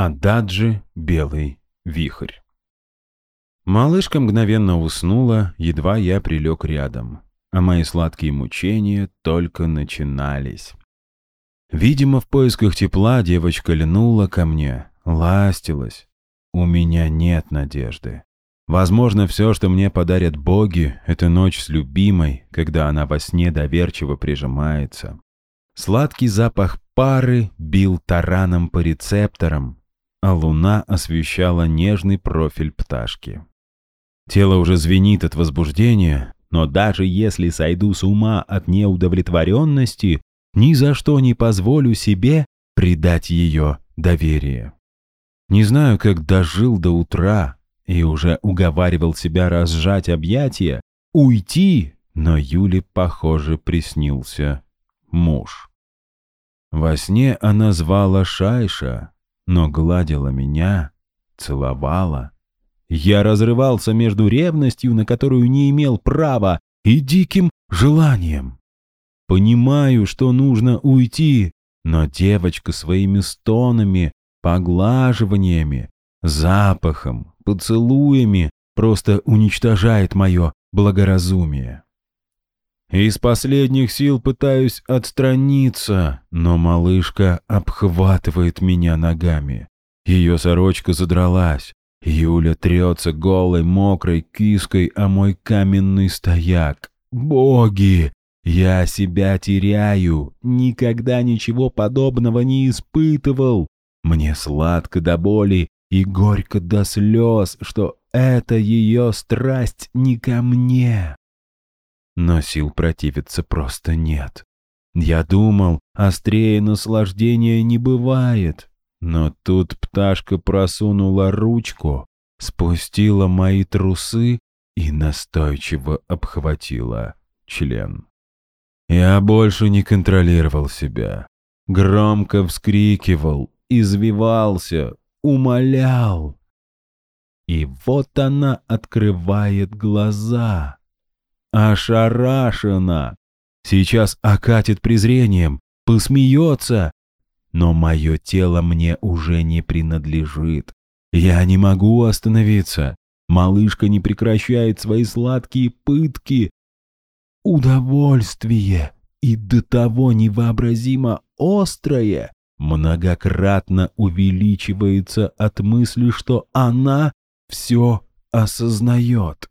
Ададжи «Белый вихрь». Малышка мгновенно уснула, едва я прилег рядом, а мои сладкие мучения только начинались. Видимо, в поисках тепла девочка льнула ко мне, ластилась. У меня нет надежды. Возможно, все, что мне подарят боги, это ночь с любимой, когда она во сне доверчиво прижимается. Сладкий запах пары бил тараном по рецепторам, а луна освещала нежный профиль пташки. Тело уже звенит от возбуждения, но даже если сойду с ума от неудовлетворенности, ни за что не позволю себе предать ее доверие. Не знаю, как дожил до утра и уже уговаривал себя разжать объятия, уйти, но Юле, похоже, приснился муж. Во сне она звала Шайша, но гладила меня, целовала. Я разрывался между ревностью, на которую не имел права, и диким желанием. Понимаю, что нужно уйти, но девочка своими стонами, поглаживаниями, запахом, поцелуями просто уничтожает мое благоразумие. Из последних сил пытаюсь отстраниться, но малышка обхватывает меня ногами. Ее сорочка задралась. Юля трется голой, мокрой киской о мой каменный стояк. Боги! Я себя теряю, никогда ничего подобного не испытывал. Мне сладко до боли и горько до слез, что это ее страсть не ко мне но сил противиться просто нет. Я думал, острее наслаждения не бывает, но тут пташка просунула ручку, спустила мои трусы и настойчиво обхватила член. Я больше не контролировал себя. Громко вскрикивал, извивался, умолял. И вот она открывает глаза ошарашена. Сейчас окатит презрением, посмеется. Но мое тело мне уже не принадлежит. Я не могу остановиться. Малышка не прекращает свои сладкие пытки. Удовольствие и до того невообразимо острое многократно увеличивается от мысли, что она все осознает.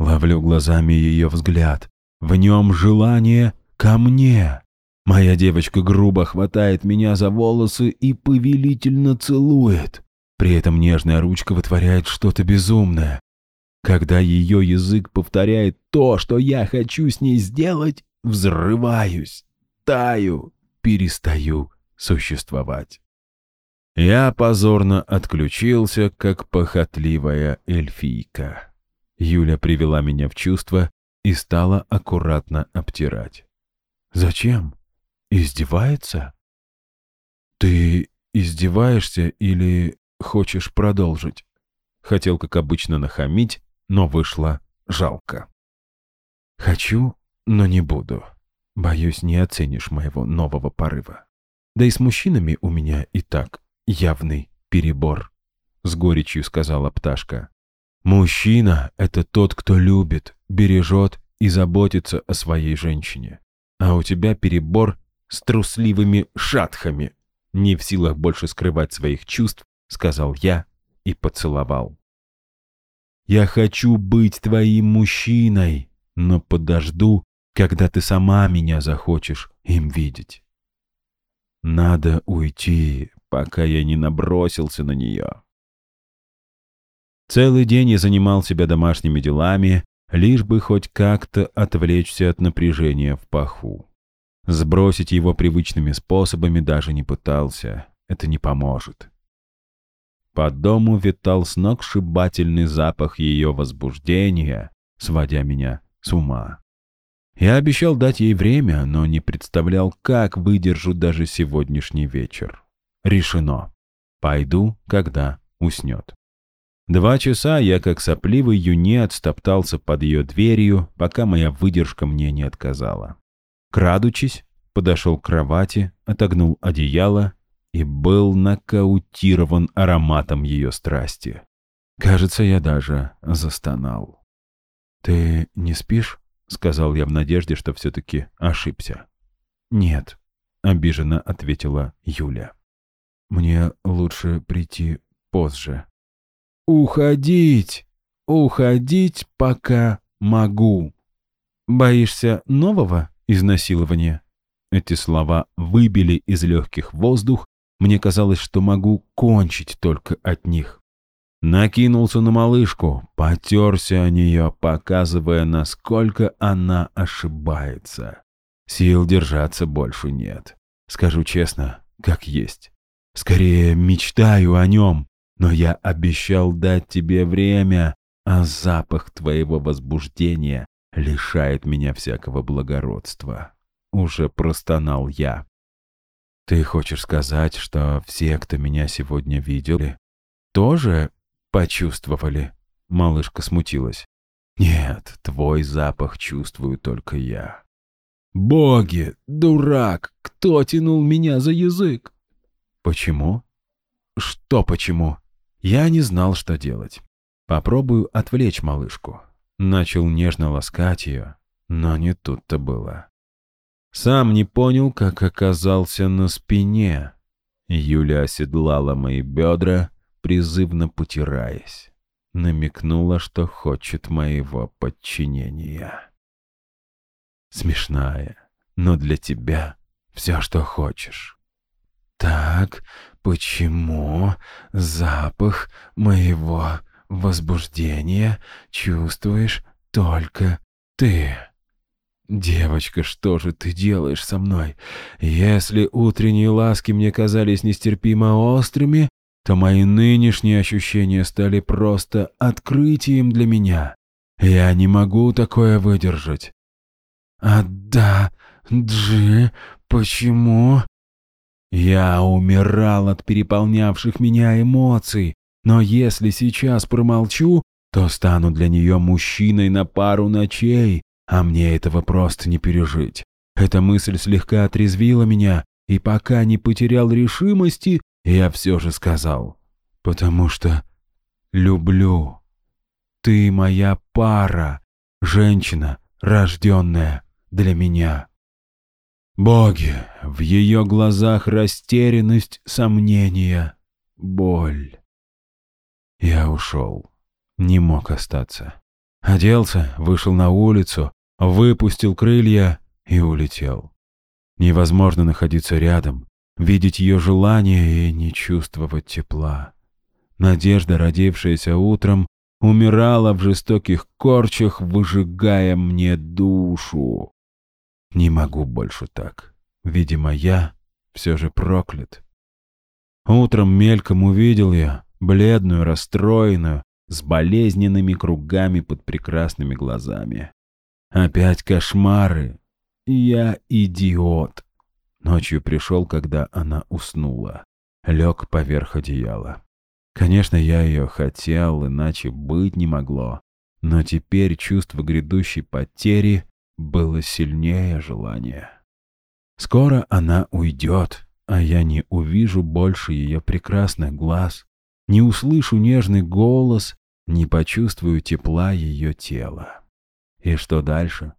Ловлю глазами ее взгляд. В нем желание ко мне. Моя девочка грубо хватает меня за волосы и повелительно целует. При этом нежная ручка вытворяет что-то безумное. Когда ее язык повторяет то, что я хочу с ней сделать, взрываюсь, таю, перестаю существовать. Я позорно отключился, как похотливая эльфийка. Юля привела меня в чувство и стала аккуратно обтирать. «Зачем? Издевается?» «Ты издеваешься или хочешь продолжить?» Хотел, как обычно, нахамить, но вышло жалко. «Хочу, но не буду. Боюсь, не оценишь моего нового порыва. Да и с мужчинами у меня и так явный перебор», — с горечью сказала пташка. Мужчина — это тот, кто любит, бережет и заботится о своей женщине. А у тебя перебор с трусливыми шатхами. Не в силах больше скрывать своих чувств, сказал я и поцеловал. Я хочу быть твоим мужчиной, но подожду, когда ты сама меня захочешь им видеть. Надо уйти, пока я не набросился на нее. Целый день я занимал себя домашними делами, лишь бы хоть как-то отвлечься от напряжения в паху. Сбросить его привычными способами даже не пытался. Это не поможет. По дому витал сногсшибательный запах ее возбуждения, сводя меня с ума. Я обещал дать ей время, но не представлял, как выдержу даже сегодняшний вечер. Решено. Пойду, когда уснет. Два часа я, как сопливый юнец, стоптался под ее дверью, пока моя выдержка мне не отказала. Крадучись, подошел к кровати, отогнул одеяло и был нокаутирован ароматом ее страсти. Кажется, я даже застонал. «Ты не спишь?» — сказал я в надежде, что все-таки ошибся. «Нет», — обиженно ответила Юля. «Мне лучше прийти позже». «Уходить! Уходить, пока могу!» «Боишься нового изнасилования?» Эти слова выбили из легких воздух, мне казалось, что могу кончить только от них. Накинулся на малышку, потерся о нее, показывая, насколько она ошибается. Сил держаться больше нет. Скажу честно, как есть. Скорее мечтаю о нем, но я обещал дать тебе время, а запах твоего возбуждения лишает меня всякого благородства. Уже простонал я. Ты хочешь сказать, что все, кто меня сегодня видели, тоже почувствовали? Малышка смутилась. Нет, твой запах чувствую только я. Боги, дурак, кто тянул меня за язык? Почему? Что почему? Я не знал, что делать. Попробую отвлечь малышку. Начал нежно ласкать ее, но не тут-то было. Сам не понял, как оказался на спине. Юля оседлала мои бедра, призывно потираясь. Намекнула, что хочет моего подчинения. Смешная, но для тебя все, что хочешь. Так, почему запах моего возбуждения чувствуешь только ты? «Девочка, что же ты делаешь со мной? Если утренние ласки мне казались нестерпимо острыми, то мои нынешние ощущения стали просто открытием для меня. Я не могу такое выдержать». «А да, Джи, почему?» Я умирал от переполнявших меня эмоций, но если сейчас промолчу, то стану для нее мужчиной на пару ночей, а мне этого просто не пережить. Эта мысль слегка отрезвила меня, и пока не потерял решимости, я все же сказал. Потому что люблю. Ты моя пара, женщина, рожденная для меня. Боги, в ее глазах растерянность, сомнения, боль. Я ушел, не мог остаться. Оделся, вышел на улицу, выпустил крылья и улетел. Невозможно находиться рядом, видеть ее желание и не чувствовать тепла. Надежда, родившаяся утром, умирала в жестоких корчах, выжигая мне душу. Не могу больше так. Видимо, я все же проклят. Утром мельком увидел я, бледную, расстроенную, с болезненными кругами под прекрасными глазами. Опять кошмары. Я идиот. Ночью пришел, когда она уснула. Лег поверх одеяла. Конечно, я ее хотел, иначе быть не могло. Но теперь чувство грядущей потери было сильнее желания. Скоро она уйдет, а я не увижу больше ее прекрасных глаз, не услышу нежный голос, не почувствую тепла ее тела. И что дальше?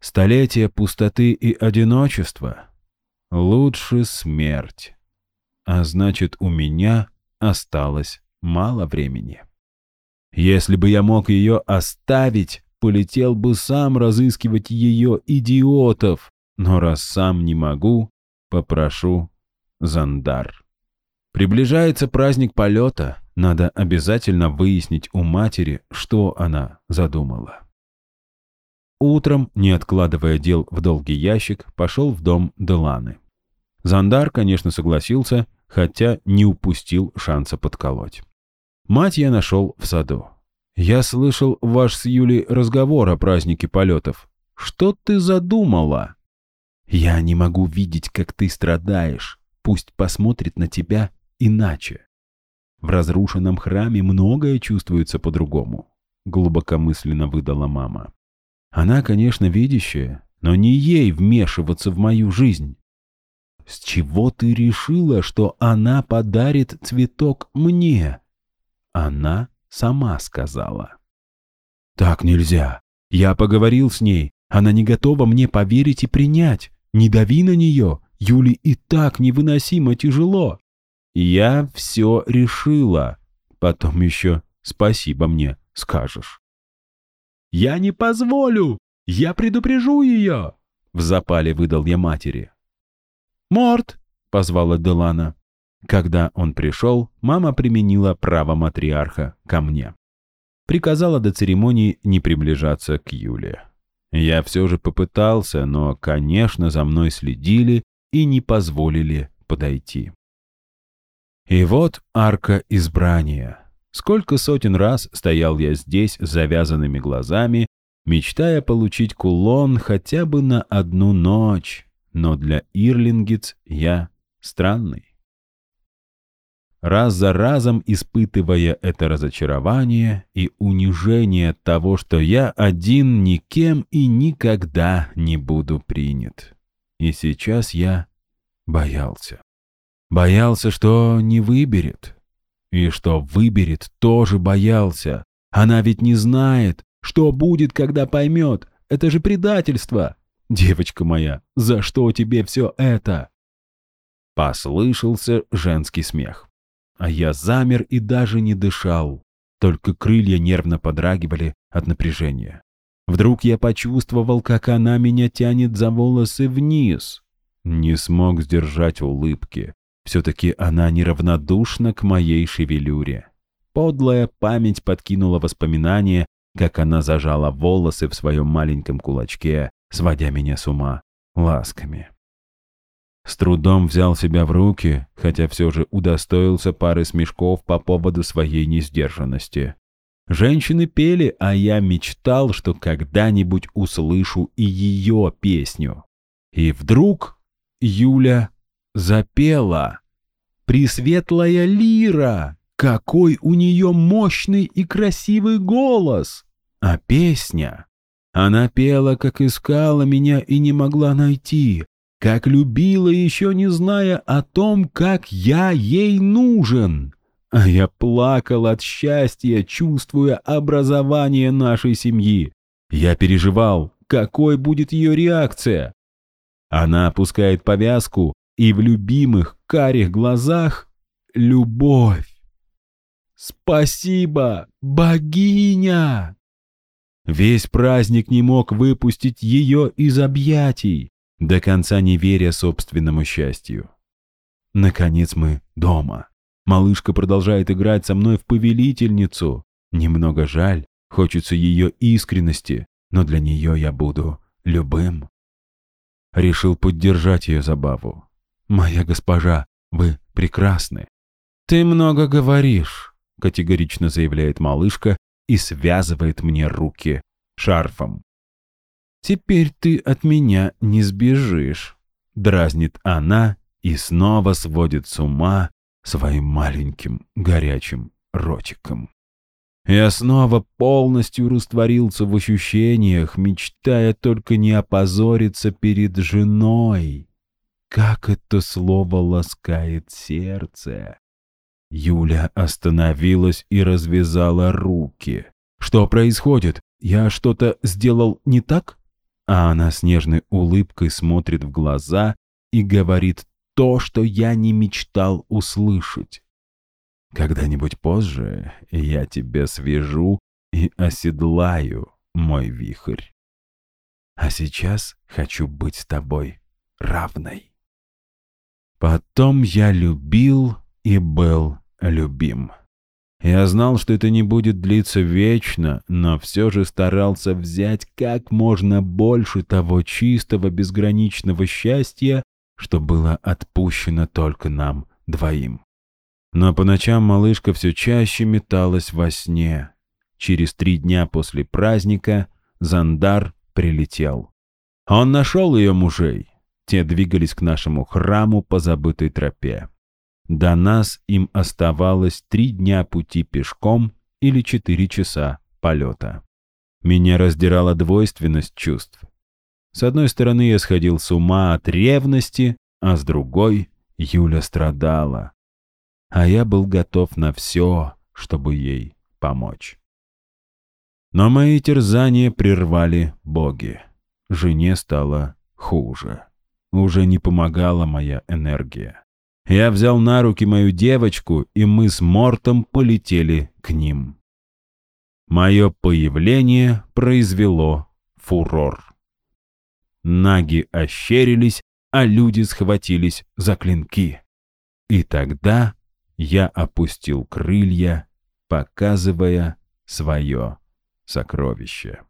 Столетие пустоты и одиночества? Лучше смерть. А значит, у меня осталось мало времени. Если бы я мог ее оставить, полетел бы сам разыскивать ее идиотов, но раз сам не могу, попрошу Зандар. Приближается праздник полета, надо обязательно выяснить у матери, что она задумала. Утром, не откладывая дел в долгий ящик, пошел в дом Деланы. Зандар, конечно, согласился, хотя не упустил шанса подколоть. Мать я нашел в саду. «Я слышал ваш с Юлей разговор о празднике полетов. Что ты задумала?» «Я не могу видеть, как ты страдаешь. Пусть посмотрит на тебя иначе. В разрушенном храме многое чувствуется по-другому», — глубокомысленно выдала мама. Она, конечно, видящая, но не ей вмешиваться в мою жизнь. с чего ты решила, что она подарит цветок мне?» Она сама сказала. «Так нельзя. Я поговорил с ней. Она не готова мне поверить и принять. Не дави на нее. Юле и так невыносимо тяжело. Я все решила. Потом еще спасибо мне скажешь». «Я не позволю! Я предупрежу ее!» В запале выдал я матери. «Морт!» — позвала Делана. Когда он пришел, мама применила право матриарха ко мне. Приказала до церемонии не приближаться к Юле. Я все же попытался, но, конечно, за мной следили и не позволили подойти. И вот арка избрания. Сколько сотен раз стоял я здесь с завязанными глазами, мечтая получить кулон хотя бы на одну ночь, но для Ирлингиц я странный. Раз за разом испытывая это разочарование и унижение того, что я один никем и никогда не буду принят. И сейчас я боялся. Боялся, что не выберет. И что выберет, тоже боялся. Она ведь не знает, что будет, когда поймет. Это же предательство. Девочка моя, за что тебе все это? Послышался женский смех. А я замер и даже не дышал. Только крылья нервно подрагивали от напряжения. Вдруг я почувствовал, как она меня тянет за волосы вниз. Не смог сдержать улыбки. Все-таки она неравнодушна к моей шевелюре. Подлая память подкинула воспоминания, как она зажала волосы в своем маленьком кулачке, сводя меня с ума ласками. С трудом взял себя в руки, хотя все же удостоился пары смешков по поводу своей несдержанности. Женщины пели, а я мечтал, что когда-нибудь услышу и ее песню. И вдруг Юля запела. «Пресветлая лира! Какой у нее мощный и красивый голос!» А песня? Она пела, как искала меня и не могла найти, как любила, еще не зная о том, как я ей нужен. А я плакал от счастья, чувствуя образование нашей семьи. Я переживал, какой будет ее реакция. Она опускает повязку, и в любимых карих глазах — любовь. «Спасибо, богиня!» Весь праздник не мог выпустить ее из объятий до конца не веря собственному счастью. Наконец мы дома. Малышка продолжает играть со мной в повелительницу. Немного жаль, хочется ее искренности, но для нее я буду любым. Решил поддержать ее забаву. «Моя госпожа, вы прекрасны». «Ты много говоришь», — категорично заявляет малышка и связывает мне руки шарфом. «Теперь ты от меня не сбежишь», — дразнит она и снова сводит с ума своим маленьким горячим ротиком. Я снова полностью растворился в ощущениях, мечтая только не опозориться перед женой. Как это слово ласкает сердце. Юля остановилась и развязала руки. «Что происходит? Я что-то сделал не так?» А она с нежной улыбкой смотрит в глаза и говорит то, что я не мечтал услышать. Когда-нибудь позже я тебя свяжу и оседлаю, мой вихрь. А сейчас хочу быть с тобой равной. Потом я любил и был любим. Я знал, что это не будет длиться вечно, но все же старался взять как можно больше того чистого безграничного счастья, что было отпущено только нам двоим. Но по ночам малышка все чаще металась во сне. Через три дня после праздника Зандар прилетел. Он нашел ее мужей. Те двигались к нашему храму по забытой тропе. До нас им оставалось три дня пути пешком или четыре часа полета. Меня раздирала двойственность чувств. С одной стороны, я сходил с ума от ревности, а с другой Юля страдала. А я был готов на все, чтобы ей помочь. Но мои терзания прервали боги. Жене стало хуже. Уже не помогала моя энергия. Я взял на руки мою девочку, и мы с Мортом полетели к ним. Мое появление произвело фурор. Наги ощерились, а люди схватились за клинки. И тогда я опустил крылья, показывая свое сокровище.